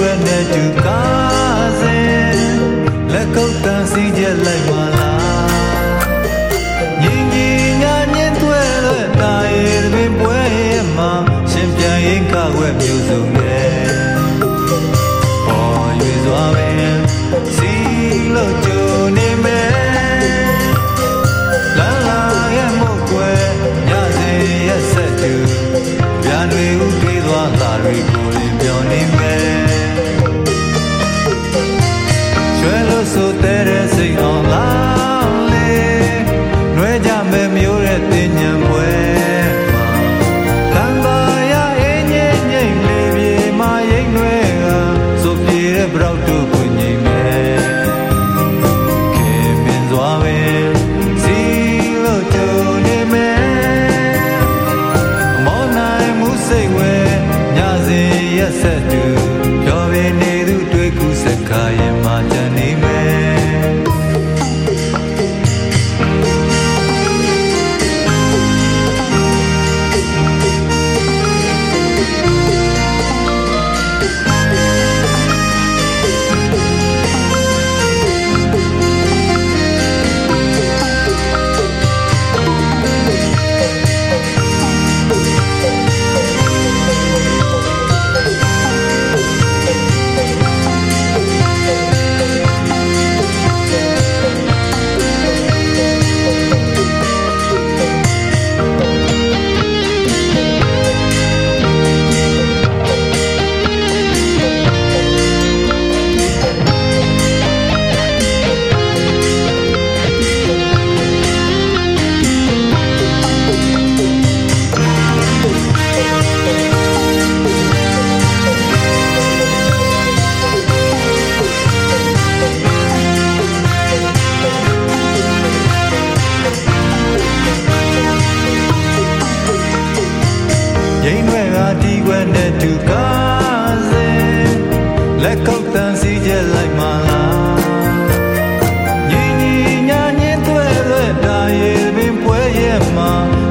ွယ်နဲ့တူကားစေလက်ကုပ်တန်စီချက်လိုက်ပါလားငင်းငင်းငါညင်းသွဲလွယ်တာရဲ့တွင်ပွဲမှာရှင်ပြန်ရင်ကားွယ်မျိုးစုံနဲ့ပေါ်ရွေစွာပင်စီလို့ကြုံနေမယ်လာလာရဲ့မုတ်ွယ်ညစေရဲ့ဆက်တူပြန်တွေ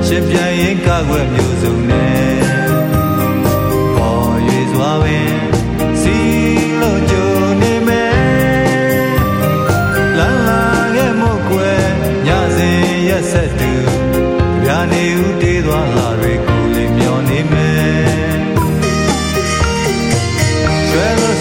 ရှင်ပြန်ရင်ကကွယ်မျိုးစုံနဲ့ပေါ်၍စွာပင်စီလို့ကြုံနေမယ်လာလာရဲ့မုတ်ွယ်ညစဉ်ရက်ဆက်တူပြာနေဦးတေးသွားလာတွေကိုလေးမျောနေမယ်ကျွဲလို့